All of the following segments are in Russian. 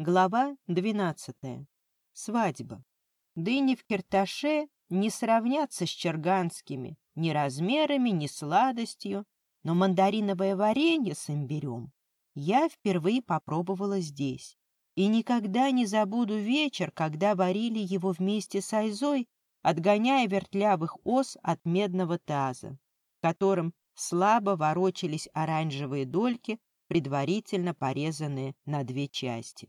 Глава двенадцатая. Свадьба. Дыни в Кирташе не сравнятся с черганскими ни размерами, ни сладостью, но мандариновое варенье с имбирем я впервые попробовала здесь. И никогда не забуду вечер, когда варили его вместе с Айзой, отгоняя вертлявых ос от медного таза, в котором слабо ворочались оранжевые дольки, предварительно порезанные на две части.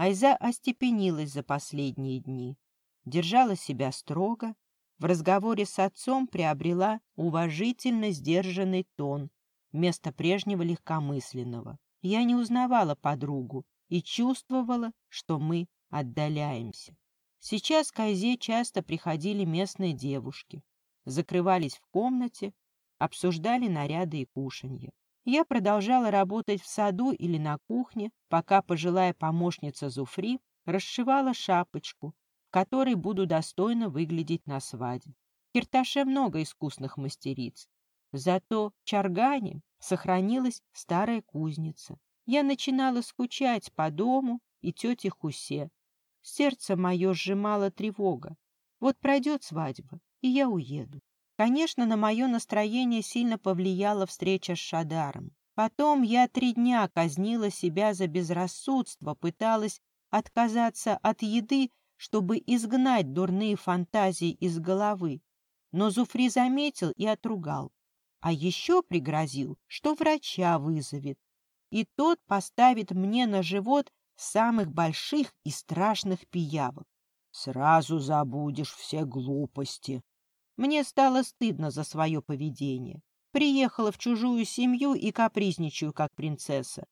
Айза остепенилась за последние дни, держала себя строго, в разговоре с отцом приобрела уважительно сдержанный тон вместо прежнего легкомысленного. Я не узнавала подругу и чувствовала, что мы отдаляемся. Сейчас к Айзе часто приходили местные девушки, закрывались в комнате, обсуждали наряды и кушанье. Я продолжала работать в саду или на кухне, пока пожилая помощница Зуфри расшивала шапочку, в которой буду достойно выглядеть на свадьбе. В Кирташе много искусных мастериц. Зато в Чаргане сохранилась старая кузница. Я начинала скучать по дому и тете Хусе. Сердце мое сжимало тревога. Вот пройдет свадьба, и я уеду. Конечно, на мое настроение сильно повлияла встреча с Шадаром. Потом я три дня казнила себя за безрассудство, пыталась отказаться от еды, чтобы изгнать дурные фантазии из головы. Но Зуфри заметил и отругал. А еще пригрозил, что врача вызовет, и тот поставит мне на живот самых больших и страшных пиявок. Сразу забудешь все глупости, мне стало стыдно за свое поведение. Приехала в чужую семью и капризничаю, как принцесса.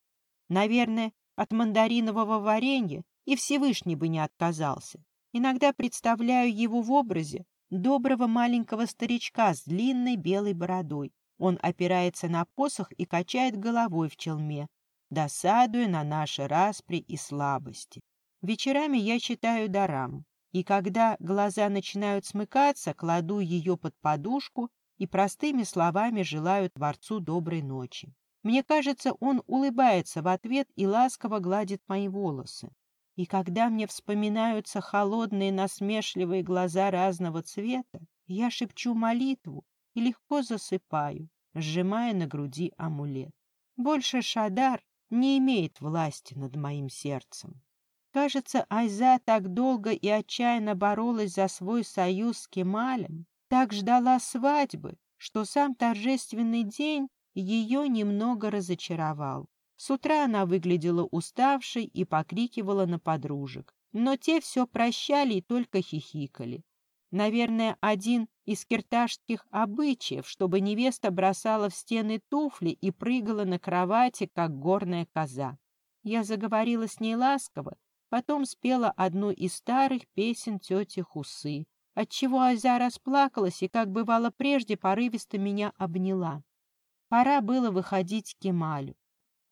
Наверное, от мандаринового варенья и Всевышний бы не отказался. Иногда представляю его в образе доброго маленького старичка с длинной белой бородой. Он опирается на посох и качает головой в челме, досадуя на наши распри и слабости. Вечерами я читаю дарам и когда глаза начинают смыкаться, кладу ее под подушку и простыми словами желаю Творцу доброй ночи. Мне кажется, он улыбается в ответ и ласково гладит мои волосы. И когда мне вспоминаются холодные насмешливые глаза разного цвета, я шепчу молитву и легко засыпаю, сжимая на груди амулет. Больше Шадар не имеет власти над моим сердцем. Кажется, Айза так долго и отчаянно боролась за свой союз с Кемалем, так ждала свадьбы, что сам торжественный день ее немного разочаровал. С утра она выглядела уставшей и покрикивала на подружек, но те все прощали и только хихикали. Наверное, один из кирташских обычаев, чтобы невеста бросала в стены туфли и прыгала на кровати, как горная коза. Я заговорила с ней ласково, Потом спела одну из старых песен тети Хусы, отчего Азя расплакалась и, как бывало прежде, порывисто меня обняла. Пора было выходить к Кемалю.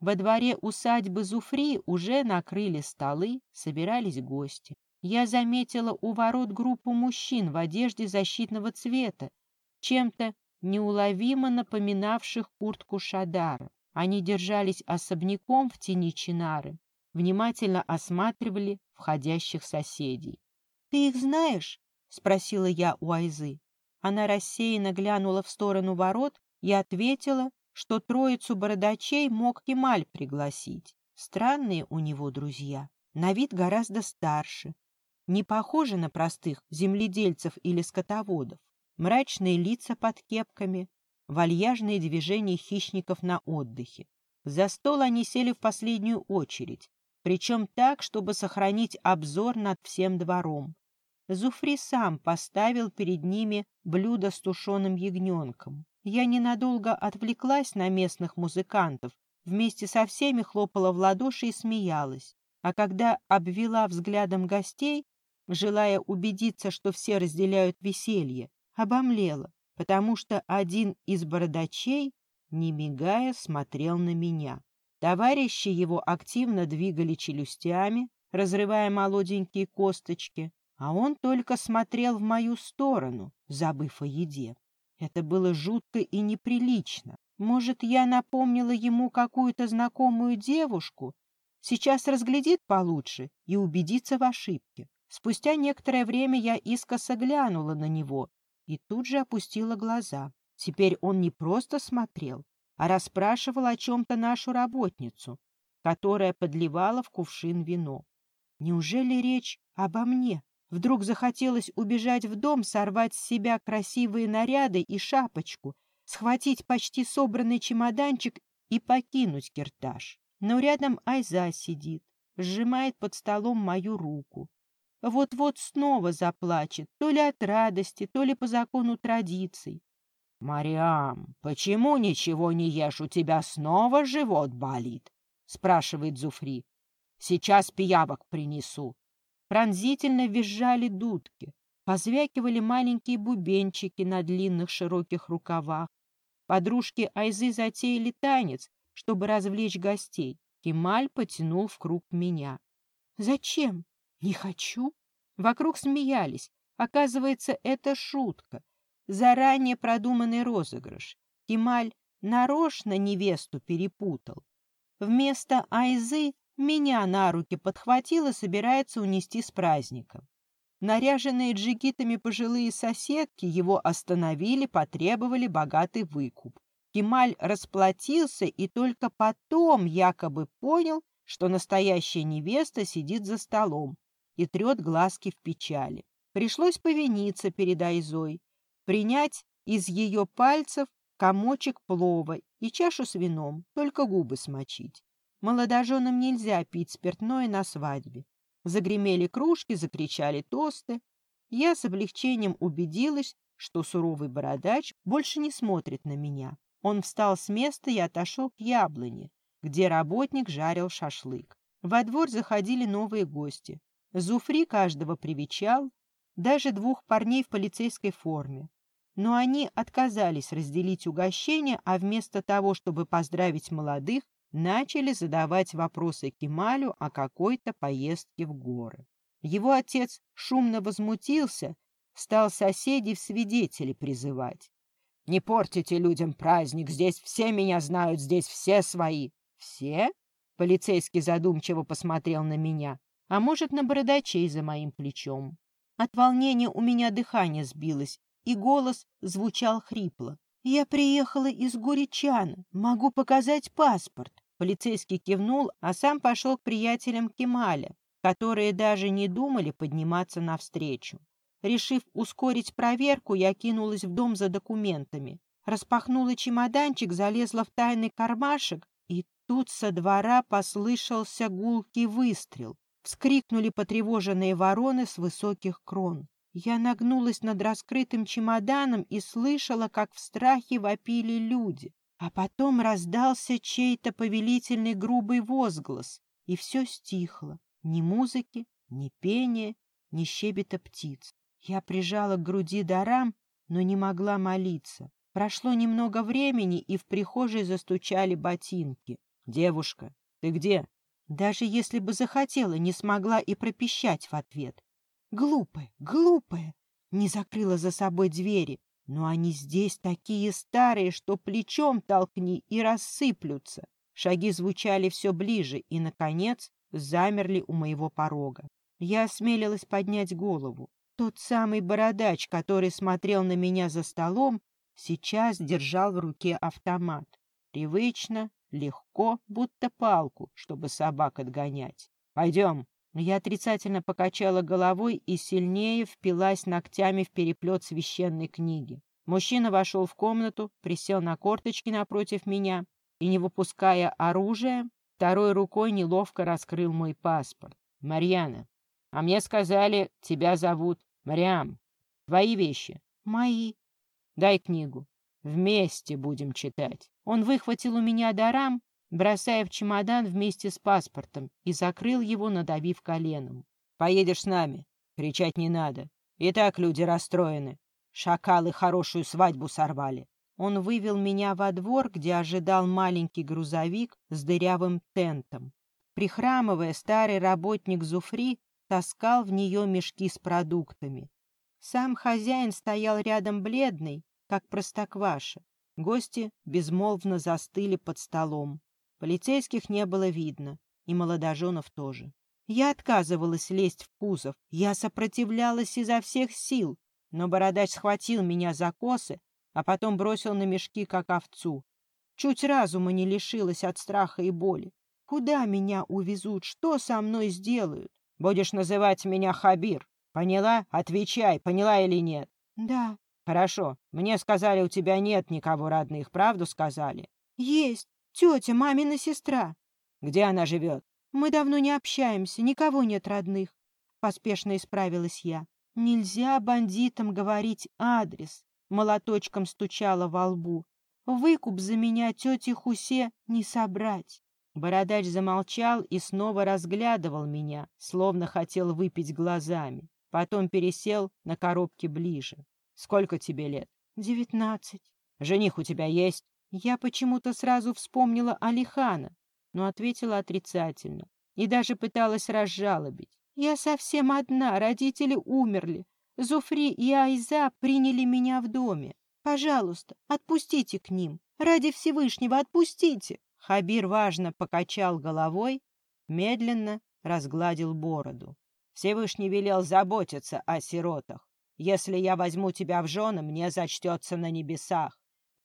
Во дворе усадьбы Зуфри уже накрыли столы, собирались гости. Я заметила у ворот группу мужчин в одежде защитного цвета, чем-то неуловимо напоминавших куртку Шадара. Они держались особняком в тени Чинары, внимательно осматривали входящих соседей. — Ты их знаешь? — спросила я у Айзы. Она рассеянно глянула в сторону ворот и ответила, что троицу бородачей мог Кемаль пригласить. Странные у него друзья, на вид гораздо старше, не похожи на простых земледельцев или скотоводов. Мрачные лица под кепками, вальяжные движения хищников на отдыхе. За стол они сели в последнюю очередь, причем так, чтобы сохранить обзор над всем двором. Зуфри сам поставил перед ними блюдо с тушеным ягненком. Я ненадолго отвлеклась на местных музыкантов, вместе со всеми хлопала в ладоши и смеялась. А когда обвела взглядом гостей, желая убедиться, что все разделяют веселье, обомлела, потому что один из бородачей, не мигая, смотрел на меня. Товарищи его активно двигали челюстями, разрывая молоденькие косточки, а он только смотрел в мою сторону, забыв о еде. Это было жутко и неприлично. Может, я напомнила ему какую-то знакомую девушку, Сейчас разглядит получше и убедится в ошибке. Спустя некоторое время я искоса глянула на него и тут же опустила глаза. Теперь он не просто смотрел, а расспрашивал о чем-то нашу работницу, которая подливала в кувшин вино. Неужели речь обо мне? Вдруг захотелось убежать в дом, сорвать с себя красивые наряды и шапочку, схватить почти собранный чемоданчик и покинуть киртаж. Но рядом Айза сидит, сжимает под столом мою руку. Вот-вот снова заплачет, то ли от радости, то ли по закону традиций. — Мариам, почему ничего не ешь? У тебя снова живот болит? — спрашивает Зуфри. — Сейчас пиявок принесу. Пронзительно визжали дудки, позвякивали маленькие бубенчики на длинных широких рукавах. Подружки Айзы затеяли танец, чтобы развлечь гостей. Кемаль потянул в круг меня. «Зачем? Не хочу?» Вокруг смеялись. Оказывается, это шутка. Заранее продуманный розыгрыш. Кемаль нарочно невесту перепутал. Вместо Айзы меня на руки подхватил и собирается унести с праздником. Наряженные джигитами пожилые соседки его остановили, потребовали богатый выкуп. Кемаль расплатился и только потом якобы понял, что настоящая невеста сидит за столом и трет глазки в печали. Пришлось повиниться перед Айзой, принять из ее пальцев комочек плова и чашу с вином, только губы смочить. Молодоженам нельзя пить спиртное на свадьбе. Загремели кружки, закричали тосты. Я с облегчением убедилась, что суровый бородач больше не смотрит на меня. Он встал с места и отошел к яблоне, где работник жарил шашлык. Во двор заходили новые гости. Зуфри каждого привечал, даже двух парней в полицейской форме. Но они отказались разделить угощение, а вместо того, чтобы поздравить молодых, начали задавать вопросы Кемалю о какой-то поездке в горы. Его отец шумно возмутился, стал соседей в свидетели призывать. Не портите людям праздник, здесь все меня знают, здесь все свои. Все? Полицейский задумчиво посмотрел на меня, а может, на бородачей за моим плечом. От волнения у меня дыхание сбилось, и голос звучал хрипло. «Я приехала из Гуричана. Могу показать паспорт». Полицейский кивнул, а сам пошел к приятелям Кемаля, которые даже не думали подниматься навстречу. Решив ускорить проверку, я кинулась в дом за документами. Распахнула чемоданчик, залезла в тайный кармашек, и тут со двора послышался гулкий выстрел. Вскрикнули потревоженные вороны с высоких крон. Я нагнулась над раскрытым чемоданом и слышала, как в страхе вопили люди. А потом раздался чей-то повелительный грубый возглас, и все стихло. Ни музыки, ни пения, ни щебета птиц. Я прижала к груди дарам, но не могла молиться. Прошло немного времени, и в прихожей застучали ботинки. «Девушка, ты где?» Даже если бы захотела, не смогла и пропищать в ответ. «Глупая, глупая!» Не закрыла за собой двери. Но они здесь такие старые, что плечом толкни и рассыплются. Шаги звучали все ближе и, наконец, замерли у моего порога. Я осмелилась поднять голову. Тот самый бородач, который смотрел на меня за столом, сейчас держал в руке автомат. Привычно, легко, будто палку, чтобы собак отгонять. «Пойдем!» Я отрицательно покачала головой и сильнее впилась ногтями в переплет священной книги. Мужчина вошел в комнату, присел на корточки напротив меня и, не выпуская оружия, второй рукой неловко раскрыл мой паспорт. «Марьяна, а мне сказали, тебя зовут Мариам. Твои вещи? Мои. Дай книгу. Вместе будем читать. Он выхватил у меня дарам, бросая в чемодан вместе с паспортом, и закрыл его, надавив коленом. Поедешь с нами. Кричать не надо. И так люди расстроены. Шакалы хорошую свадьбу сорвали. Он вывел меня во двор, где ожидал маленький грузовик с дырявым тентом. Прихрамывая, старый работник Зуфри таскал в нее мешки с продуктами. Сам хозяин стоял рядом бледный, как простокваша. Гости безмолвно застыли под столом. Полицейских не было видно. и молодоженов тоже. Я отказывалась лезть в кузов, я сопротивлялась изо всех сил, но бородач схватил меня за косы, а потом бросил на мешки, как овцу. Чуть разума не лишилась от страха и боли. Куда меня увезут? Что со мной сделают? Будешь называть меня Хабир. Поняла? Отвечай, поняла или нет? Да. Хорошо. Мне сказали, у тебя нет никого родных. Правду сказали? Есть. Тетя, мамина сестра. Где она живет? Мы давно не общаемся, никого нет родных. Поспешно исправилась я. Нельзя бандитам говорить адрес. Молоточком стучала во лбу. Выкуп за меня тете Хусе не собрать. Бородач замолчал и снова разглядывал меня, словно хотел выпить глазами. Потом пересел на коробке ближе. «Сколько тебе лет?» «Девятнадцать». «Жених у тебя есть?» Я почему-то сразу вспомнила Алихана, но ответила отрицательно и даже пыталась разжалобить. Я совсем одна, родители умерли. Зуфри и Айза приняли меня в доме. Пожалуйста, отпустите к ним. Ради Всевышнего отпустите. Хабир важно покачал головой, медленно разгладил бороду. Всевышний велел заботиться о сиротах. Если я возьму тебя в жены, мне зачтется на небесах.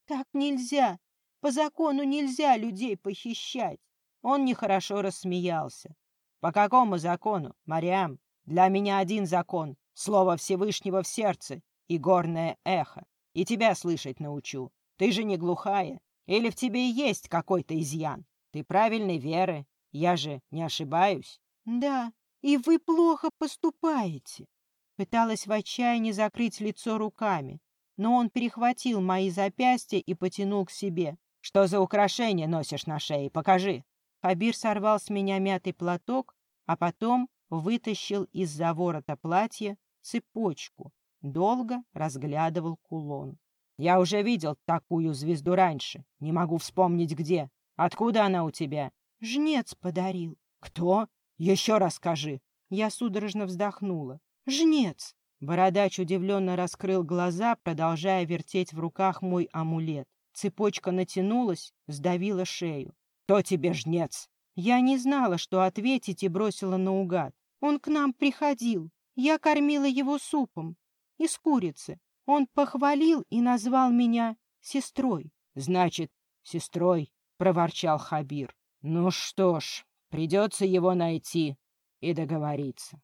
Так нельзя. По закону нельзя людей похищать. Он нехорошо рассмеялся. По какому закону, Мариам? Для меня один закон — слово Всевышнего в сердце и горное эхо. И тебя слышать научу. Ты же не глухая. Или в тебе есть какой-то изъян? Ты правильной веры. Я же не ошибаюсь. Да, и вы плохо поступаете. Пыталась в отчаянии закрыть лицо руками, но он перехватил мои запястья и потянул к себе. Что за украшение носишь на шее? Покажи. Хабир сорвал с меня мятый платок, а потом вытащил из-за ворота платья цепочку. Долго разглядывал кулон. Я уже видел такую звезду раньше. Не могу вспомнить, где. Откуда она у тебя? Жнец подарил. Кто? Еще раз скажи. Я судорожно вздохнула. Жнец. Бородач удивленно раскрыл глаза, продолжая вертеть в руках мой амулет. Цепочка натянулась, сдавила шею. Кто тебе жнец? Я не знала, что ответить, и бросила наугад. Он к нам приходил. Я кормила его супом. Из курицы. Он похвалил и назвал меня сестрой. — Значит, сестрой, — проворчал Хабир. — Ну что ж, придется его найти и договориться.